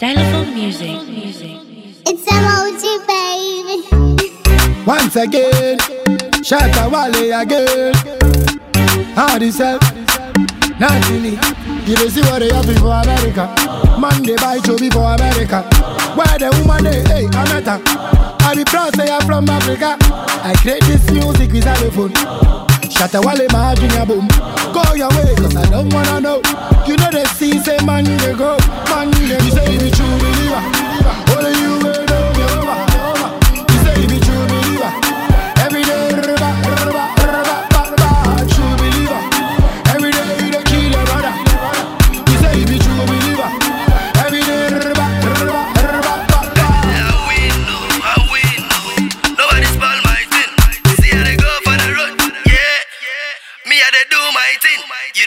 Xylophone music. It's emoji, baby. Once again, Shatta Wale again. Hard yourself, nothing it. You don't see what they have for America. Man, they buy to be for America. Where the woman, they, hey, I met her. I be proud say I'm from Africa. I create this music with xylophone. Shatta Wale, my junior boom. Go your way, cause I don't wanna know. You know they see, say man, they go.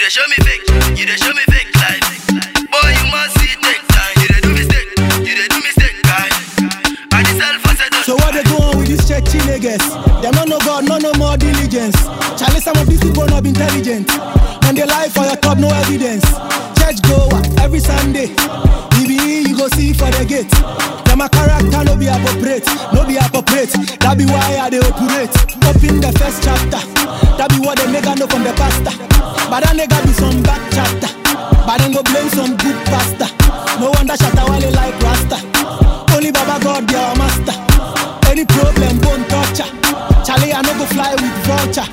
Dey show me fake, you dey show me fake life. Boy, you must see take time. You dey do mistake, you dey do mistake, guy. I dey sell for settle. So what they go on with these churchy niggas? Them no know God, no no more diligence. Charlie, some of these people not intelligent. And they lie for your top, no evidence. Church goer every Sunday. EBE you go see for the gate. Them a character no be appropriate, no be appropriate. That be why I they operate. Open the first chapter. That be what the nigga know from the pastor. But that nigga be some back chapter. But then go blame some good pastor. No wonder Shatta Wale like Rasta. Only Baba God be our master. Any problem, torture. Charlie, I no go fly with vulture.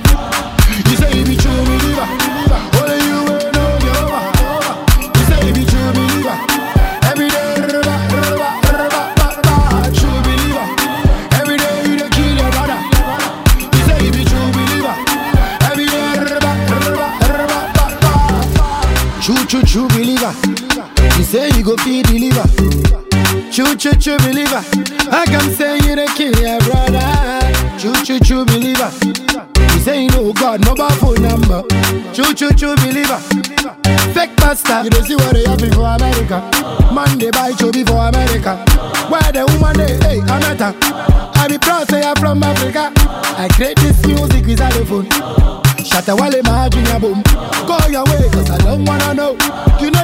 True, true, believer. You say you go feed the liver. True, true, true believer. I can say you dey kill your brother. True, true, true believer. You say you know God, no bad phone number. True, true, true believer. Fake pastor. You don't see what they have for America. Man, they buy to be for America. Where the woman, they, hey, I met her. I be proud say I'm from Africa. I create this music with xylophone. Shatta Wale, my junior boom. Go your way, them wanna know. You know